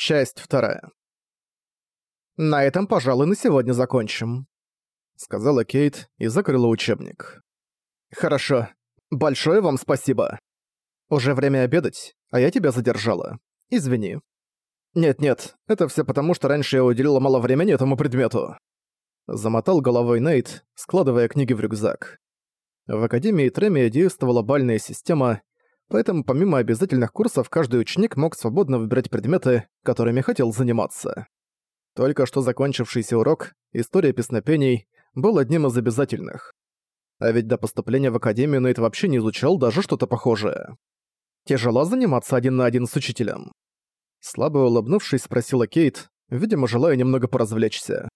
Часть вторая. «На этом, пожалуй, на сегодня закончим», — сказала Кейт и закрыла учебник. «Хорошо. Большое вам спасибо. Уже время обедать, а я тебя задержала. Извини». «Нет-нет, это все потому, что раньше я уделила мало времени этому предмету». Замотал головой Нейт, складывая книги в рюкзак. В Академии Тремия действовала бальная система, поэтому помимо обязательных курсов каждый ученик мог свободно выбирать предметы, которыми хотел заниматься. Только что закончившийся урок «История песнопений» был одним из обязательных. А ведь до поступления в академию Нейт вообще не изучал даже что-то похожее. Тяжело заниматься один на один с учителем. Слабо улыбнувшись, спросила Кейт, видимо, желая немного поразвлечься.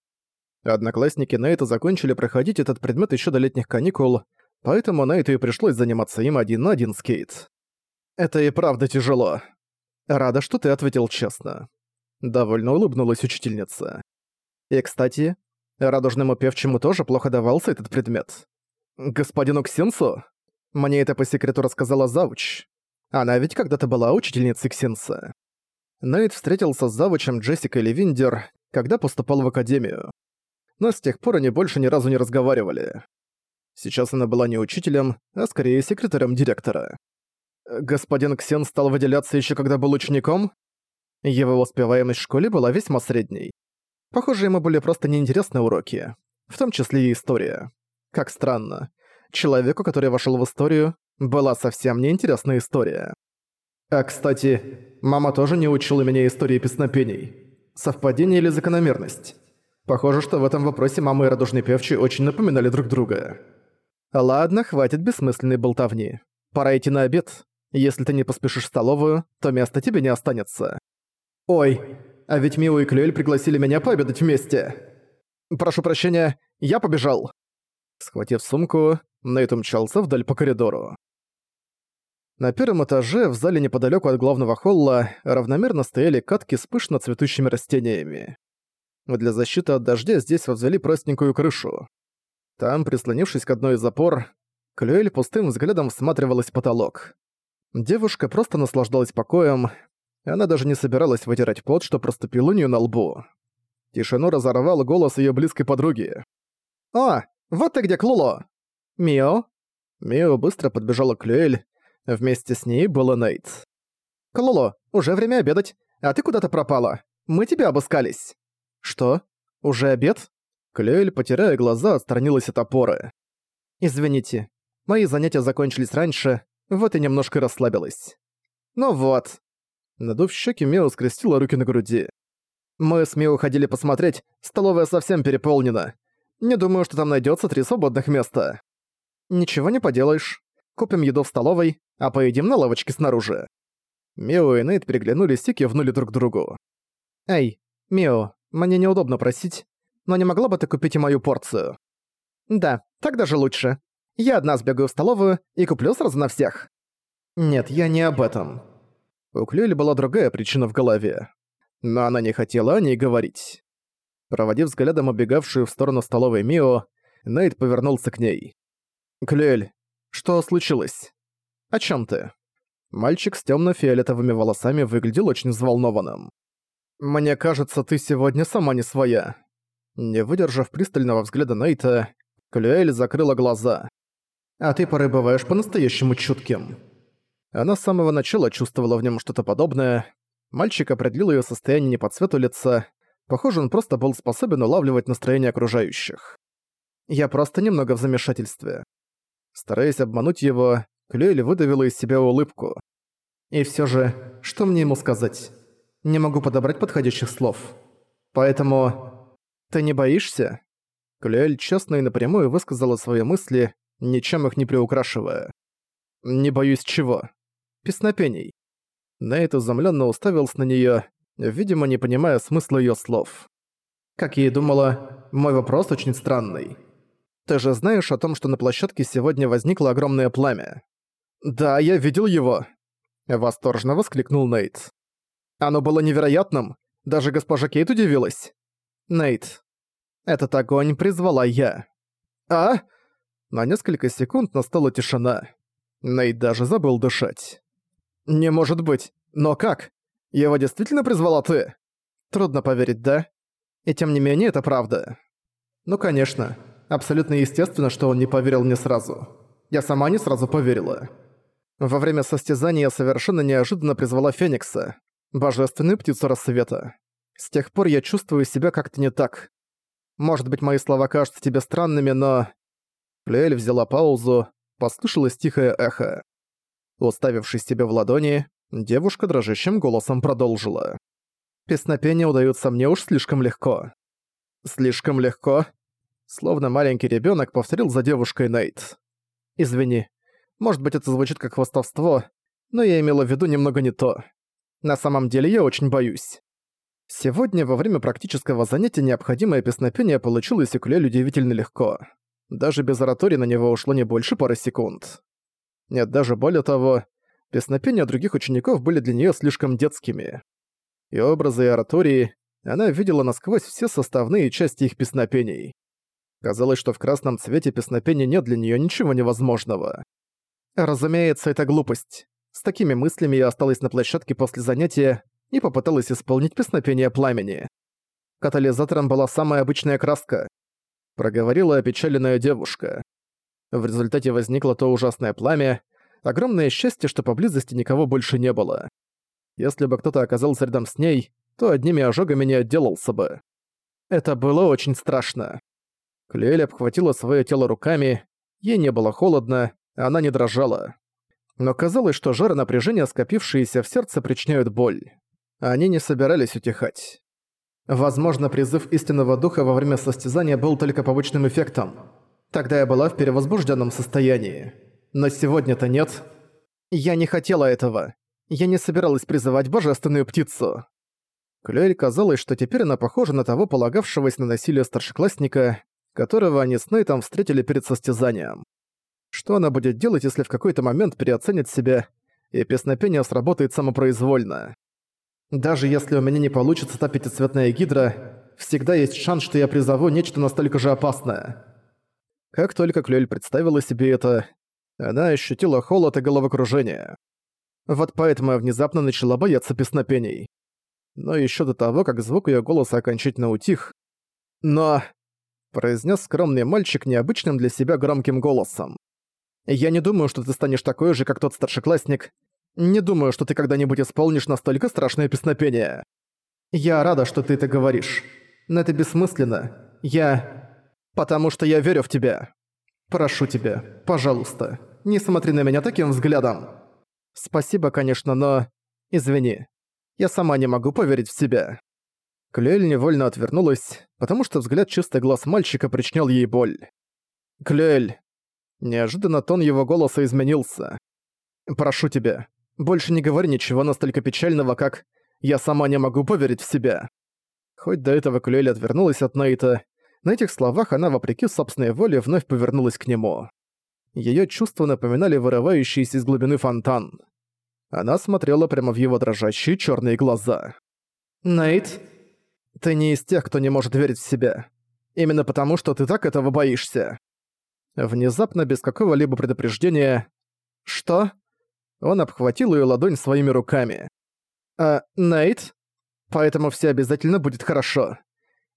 Одноклассники Нейта закончили проходить этот предмет еще до летних каникул, поэтому Нейту и пришлось заниматься им один на один с Кейт. Это и правда тяжело. Рада, что ты ответил честно. Довольно улыбнулась учительница. И, кстати, радужному певчему тоже плохо давался этот предмет. Господину Ксенсу? Мне это по секрету рассказала Завуч. Она ведь когда-то была учительницей Ксенса. Нейт встретился с завучем Джессикой Левиндер, когда поступал в академию. Но с тех пор они больше ни разу не разговаривали. Сейчас она была не учителем, а скорее секретарем директора. Господин Ксен стал выделяться еще когда был учеником? Его успеваемость в школе была весьма средней. Похоже, ему были просто неинтересны уроки. В том числе и история. Как странно. Человеку, который вошел в историю, была совсем неинтересная история. А, кстати, мама тоже не учила меня истории песнопений. Совпадение или закономерность? Похоже, что в этом вопросе мама и радужный певчий очень напоминали друг друга. Ладно, хватит бессмысленной болтовни. Пора идти на обед. Если ты не поспешишь в столовую, то места тебе не останется. Ой, а ведь Мио и Клюэль пригласили меня пообедать вместе. Прошу прощения, я побежал. Схватив сумку, Нейт умчался вдаль по коридору. На первом этаже, в зале неподалеку от главного холла, равномерно стояли катки с пышно цветущими растениями. Для защиты от дождя здесь возвели простенькую крышу. Там, прислонившись к одной из опор, Клюэль пустым взглядом всматривалась в потолок. Девушка просто наслаждалась покоем, она даже не собиралась вытирать пот, что проступил у неё на лбу. Тишину разорвал голос её близкой подруги. «О, вот ты где, Клуло!» «Мио?» Мио быстро подбежала к Люэль. Вместе с ней была Нейт. «Клуло, уже время обедать, а ты куда-то пропала. Мы тебя обыскались». «Что? Уже обед?» Клюэль, потеряя глаза, отстранилась от опоры. «Извините, мои занятия закончились раньше, вот и немножко расслабилась. Ну вот. Надув щеки, Мео скрестила руки на груди. Мы с Мео ходили посмотреть, столовая совсем переполнена. Не думаю, что там найдется три свободных места. Ничего не поделаешь. Купим еду в столовой, а поедим на лавочке снаружи. Мео и Нейт переглянулись и кивнули друг другу. «Эй, Мео, мне неудобно просить, но не могла бы ты купить и мою порцию?» «Да, так даже лучше. Я одна сбегаю в столовую и куплю сразу на всех. Нет, я не об этом. У Клюли была другая причина в голове. Но она не хотела о ней говорить. Проводив взглядом убегавшую в сторону столовой Мио, Нейт повернулся к ней. «Клюэль, что случилось? О чем ты?» Мальчик с темно фиолетовыми волосами выглядел очень взволнованным. «Мне кажется, ты сегодня сама не своя». Не выдержав пристального взгляда Нейта, Клюэль закрыла глаза а ты порой бываешь по-настоящему чутким». Она с самого начала чувствовала в нем что-то подобное. Мальчик определил ее состояние не по цвету лица. Похоже, он просто был способен улавливать настроение окружающих. Я просто немного в замешательстве. Стараясь обмануть его, Клюэль выдавила из себя улыбку. И все же, что мне ему сказать? Не могу подобрать подходящих слов. Поэтому... Ты не боишься? Клюэль честно и напрямую высказала свои мысли, ничем их не приукрашивая. «Не боюсь чего?» «Песнопений». Нейт изумленно уставился на нее, видимо, не понимая смысла ее слов. «Как я и думала, мой вопрос очень странный. Ты же знаешь о том, что на площадке сегодня возникло огромное пламя?» «Да, я видел его!» Восторженно воскликнул Нейт. «Оно было невероятным! Даже госпожа Кейт удивилась!» «Нейт, этот огонь призвала я». «А?» На несколько секунд настала тишина. Нейт даже забыл дышать. «Не может быть! Но как? Его действительно призвала ты? Трудно поверить, да? И тем не менее, это правда. Ну, конечно. Абсолютно естественно, что он не поверил мне сразу. Я сама не сразу поверила. Во время состязания я совершенно неожиданно призвала Феникса, божественную птицу рассвета. С тех пор я чувствую себя как-то не так. Может быть, мои слова кажутся тебе странными, но... Плюэль взяла паузу, послышалось тихое эхо. Уставившись себе в ладони, девушка дрожащим голосом продолжила. «Песнопения удаются мне уж слишком легко». «Слишком легко?» Словно маленький ребенок повторил за девушкой Нейт. «Извини, может быть, это звучит как хвастовство, но я имела в виду немного не то. На самом деле я очень боюсь. Сегодня во время практического занятия необходимое песнопение получилось укулеле удивительно легко. Даже без оратории на него ушло не больше пары секунд. Нет, даже более того, песнопения других учеников были для нее слишком детскими. И образы и оратории она видела насквозь все составные части их песнопений. Казалось, что в красном цвете песнопения нет для нее ничего невозможного. Разумеется, это глупость. С такими мыслями я осталась на площадке после занятия и попыталась исполнить песнопение пламени. Катализатором была самая обычная краска. Проговорила опечаленная девушка. В результате возникло то ужасное пламя, огромное счастье, что поблизости никого больше не было. Если бы кто-то оказался рядом с ней, то одними ожогами не отделался бы. Это было очень страшно. Клюэль обхватила свое тело руками, ей не было холодно, она не дрожала. Но казалось, что жар и напряжение, скопившиеся в сердце, причиняют боль. Они не собирались утихать. Возможно, призыв истинного духа во время состязания был только побочным эффектом. Тогда я была в перевозбужденном состоянии. Но сегодня-то нет. Я не хотела этого. Я не собиралась призывать божественную птицу. Клюэль казалось, что теперь она похожа на того полагавшегося на насилие старшеклассника, которого они с Нейтом встретили перед состязанием. Что она будет делать, если в какой-то момент переоценит себя, и песнопение сработает самопроизвольно? Даже если у меня не получится та пятицветная гидра, всегда есть шанс, что я призову нечто настолько же опасное. Как только Клюэль представила себе это, она ощутила холод и головокружение. Вот поэтому я внезапно начала бояться песнопений. Но еще до того, как звук ее голоса окончательно утих. Но... произнес скромный мальчик необычным для себя громким голосом. Я не думаю, что ты станешь такой же, как тот старшеклассник. Не думаю, что ты когда-нибудь исполнишь настолько страшное песнопение. Я рада, что ты это говоришь. Но это бессмысленно. Я... Потому что я верю в тебя. Прошу тебя, пожалуйста, не смотри на меня таким взглядом. Спасибо, конечно, но... Извини. Я сама не могу поверить в себя. Клюэль невольно отвернулась, потому что взгляд чистый глаз мальчика причинял ей боль. «Клюэль, Неожиданно тон его голоса изменился. «Прошу тебя, больше не говори ничего настолько печального, как «я сама не могу поверить в себя». Хоть до этого Клюэль отвернулась от Нейта, на этих словах она, вопреки собственной воле, вновь повернулась к нему. Её чувства напоминали вырывающийся из глубины фонтан. Она смотрела прямо в его дрожащие чёрные глаза. «Нейт, ты не из тех, кто не может верить в себя. Именно потому, что ты так этого боишься. Внезапно, без какого-либо предупреждения... «Что?» Он обхватил её ладонь своими руками. «А, Нейт? Поэтому все обязательно будет хорошо.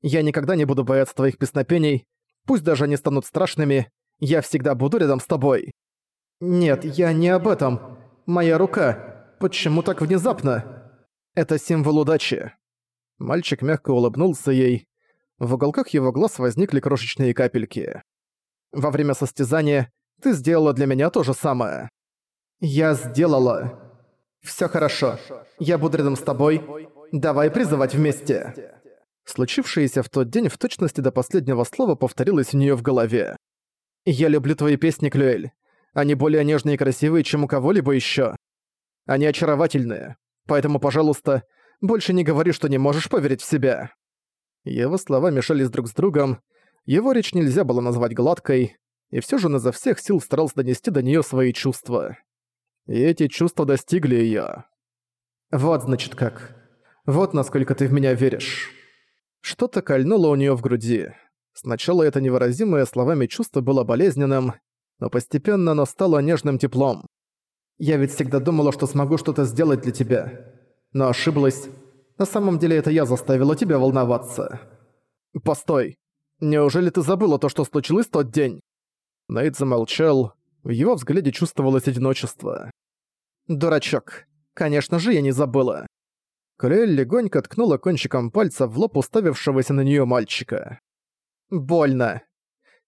Я никогда не буду бояться твоих песнопений, пусть даже они станут страшными, я всегда буду рядом с тобой». «Нет, я не об этом. Моя рука. Почему так внезапно?» «Это символ удачи». Мальчик мягко улыбнулся ей. В уголках его глаз возникли крошечные капельки. Во время состязания ты сделала для меня то же самое. Я сделала. Всё хорошо. Я буду рядом с тобой. Давай призывать вместе. Случившееся в тот день в точности до последнего слова повторилось у неё в голове. «Я люблю твои песни, Клюэль. Они более нежные и красивые, чем у кого-либо ещё. Они очаровательные. Поэтому, пожалуйста, больше не говори, что не можешь поверить в себя». Его слова мешались друг с другом, его речь нельзя было назвать гладкой, и все же он изо всех сил старался донести до нее свои чувства. И эти чувства достигли ее. «Вот, значит, как. Вот насколько ты в меня веришь». Что-то кольнуло у нее в груди. Сначала это невыразимое словами чувство было болезненным, но постепенно оно стало нежным теплом. «Я ведь всегда думала, что смогу что-то сделать для тебя. но ошиблась. На самом деле это я заставила тебя волноваться. Постой. Неужели ты забыла то, что случилось тот день? Найт замолчал. В его взгляде чувствовалось одиночество. Дурачок. Конечно же, я не забыла. Клюэль легонько ткнула кончиком пальца в лоб уставившегося на неё мальчика. «Больно.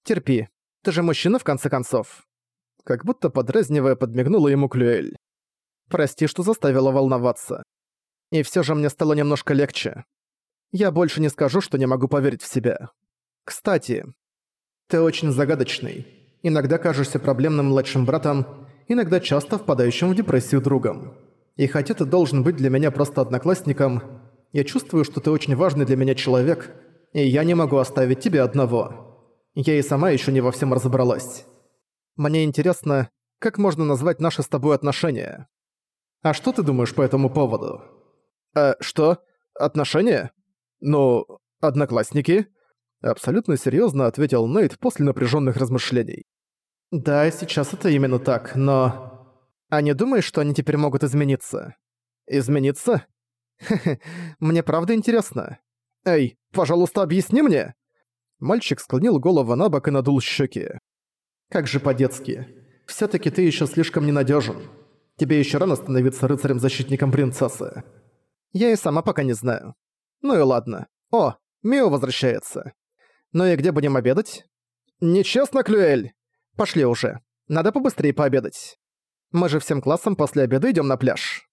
Терпи. Ты же мужчина, в конце концов». Как будто подразнивая, подмигнула ему Клюэль. «Прости, что заставила волноваться. И всё же мне стало немножко легче. Я больше не скажу, что не могу поверить в себя. Кстати, ты очень загадочный. Иногда кажешься проблемным младшим братом, иногда часто впадающим в депрессию другом. И хотя ты должен быть для меня просто одноклассником, я чувствую, что ты очень важный для меня человек, и я не могу оставить тебя одного. Я и сама еще не во всем разобралась. Мне интересно, как можно назвать наши с тобой отношения? А что ты думаешь по этому поводу? Э, что? Отношения? Ну, одноклассники? Абсолютно серьезно ответил Нейт после напряженных размышлений. Да, сейчас это именно так, но... А не думаешь, что они теперь могут измениться? Измениться? Хе-хе, мне правда интересно. Эй, пожалуйста, объясни мне!» Мальчик склонил голову на бок и надул щеки. «Как же по-детски. все таки ты еще слишком ненадежен. Тебе еще рано становиться рыцарем-защитником принцессы. Я и сама пока не знаю. Ну и ладно. О, Мио возвращается. Ну и где будем обедать? Нечестно, Клюэль! Пошли уже. Надо побыстрее пообедать. Мы же всем классом после обеда идем на пляж.